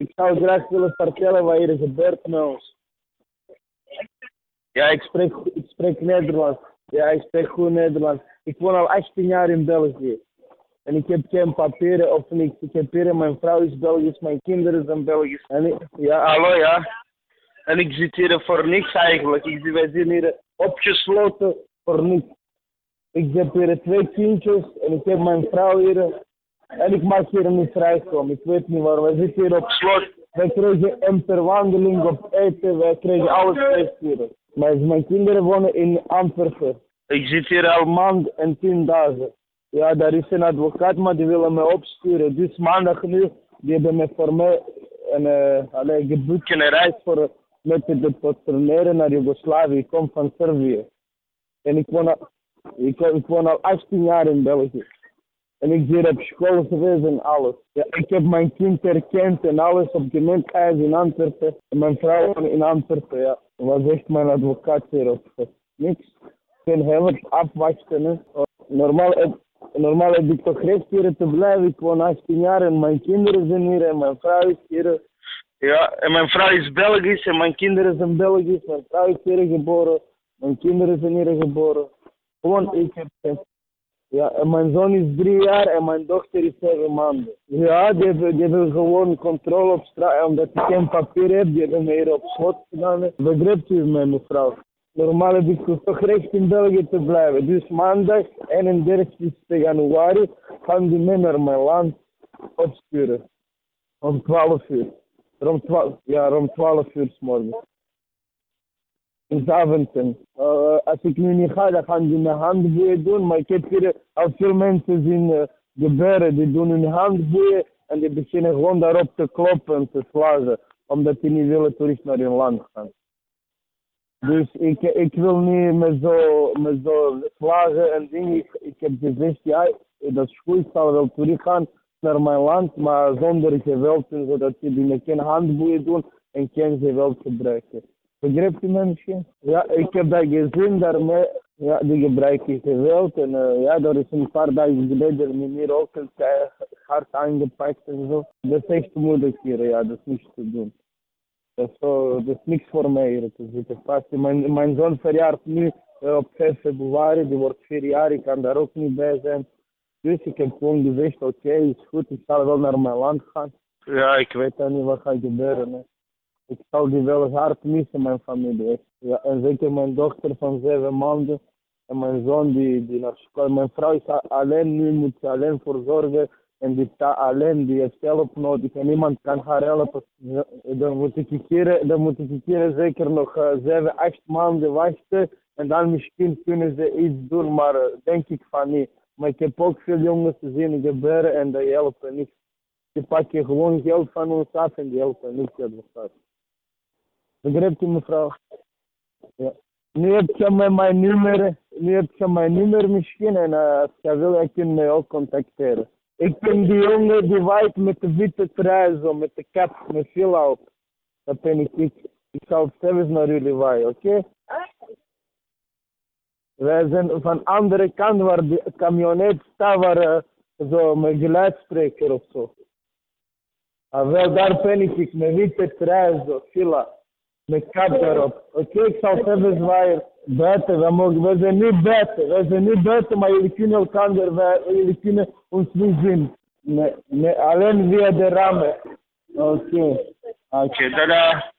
Ik zou graag willen vertellen wat hier gebeurt met ons. Ja, ik spreek, ik spreek Nederlands. Ja, ik spreek goed Nederlands. Ik woon al 18 jaar in België. En ik heb geen papieren of niks. Ik heb hier, mijn vrouw is Belgisch, mijn kinderen zijn Belgisch. En ja, hallo ja. En ik zit hier voor niks eigenlijk. Ik, wij zitten hier opgesloten voor niks. Ik heb hier twee kindjes en ik heb mijn vrouw hier. En ik mag hier niet vrijkomen. Ik weet niet waarom. We zitten hier op slot. Wij kregen een per wandeling op eten. Wij kregen alles. Maar mijn kinderen wonen in Antwerpen. Ik zit hier al maand en tien dagen. Ja, daar is een advocaat, maar die willen me opsturen. Dus maandag nu, die hebben me voor mij een, uh, allee, geboekt een reis voor met te deporteren naar Joegoslavië. Ik kom van Servië. En ik woon, al, ik, ik woon al 18 jaar in België. En ik ben op school geweest en alles. Ja, ik heb mijn kind herkend en alles op gemeentehuis in Antwerpen. En mijn vrouw in Antwerpen, ja. Was echt mijn advocaat hierop. Niks. Geen helft afwachten. Hè. Normaal, heb, normaal heb ik toch recht hier te blijven. Ik woon 18 jaar en mijn kinderen zijn hier en mijn vrouw is hier. Ja, en mijn vrouw is Belgisch en mijn kinderen zijn Belgisch. Mijn vrouw is hier geboren. Mijn kinderen zijn hier geboren. Gewoon, ik heb ja, en mijn zoon is drie jaar en mijn dochter is zeven maanden. Ja, die hebben, die hebben gewoon controle op straat. Omdat ik geen papier heb, die hebben me hier op slot gedaan. Begrijpt u mij, mevrouw? Normaal heb ik toch recht in België te blijven. Dus maandag 31 januari gaan die mij naar mijn land opsturen. Om 12 uur. Rond 12, ja, rond 12 uur s morgens Zaventem. Als ik nu niet ga, dan gaan die mijn handboeien doen. Maar ik heb hier al veel mensen zien gebeuren. Die doen hun handboeien en die beginnen gewoon daarop te kloppen en te slagen. Omdat die niet willen terug naar hun land gaan. Dus ik, ik wil niet met zo, met zo slagen en dingen. Ik, ik heb gezegd, ja, dat is goed, ik zal wel teruggaan naar mijn land, maar zonder geweld, zodat die geen handboeien doen en geen geweld gebruiken. Begrijpt u me misschien? Ja, ik heb dat gezien daarmee. Ja, die gebruiken geweld. En uh, ja, er is een paar dagen geleden meneer ook hard aangepakt en zo. Dat is echt moeilijk hier, ja, dat is niks te doen. Dat is, zo, dat is niks voor mij hier te zitten vast. Mijn, mijn zoon verjaart nu uh, op 5 februari, die wordt vier jaar, ik kan daar ook niet bij zijn. Dus ik heb gewoon gezegd, oké, okay, is goed, ik zal wel naar mijn land gaan. Ja, ik weet dan niet wat gaat gebeuren. Hè ik zal die wel hard missen, mijn familie. Ja, en zeker mijn dochter van zeven maanden en mijn zoon die, die naar school. Mijn vrouw is alleen nu, moet ze alleen voor zorgen. En die staat alleen, die heeft hulp nodig en niemand kan haar helpen. dan moet ik hier, dan moet ik hier zeker nog uh, zeven, acht maanden wachten. En dan misschien kunnen ze iets doen, maar uh, denk ik van niet. Maar ik heb ook veel jongens zien gebeuren en die helpen niet. Die pakken gewoon geld van ons af en die helpen niet. Dat Begrijpt u mevrouw? Ja. Nu heb je mijn nummer, nu heb je mijn nummer misschien en uh, als je wil, je kunt mij ook contacteren. Ik ben die jongen die waait met de witte trui zo, met de cap, met veel op. Dat ben ik. Ik, ik zal zelfs naar jullie waaien, oké? Okay? Wij zijn van de andere kant waar de camionet staat, waar uh, zo met geluidsspreker of zo. Ah, wel, daar ben ik, met witte trui zo, villa met kap erop. Oké, ik zal even zwaaien. Buiten, we, mogen, we zijn niet buiten. We zijn niet buiten, maar jullie kunnen elkaar, jullie kunnen ons niet zien. Nee, nee, alleen via de ramen. Oké. Oké, okay, tada.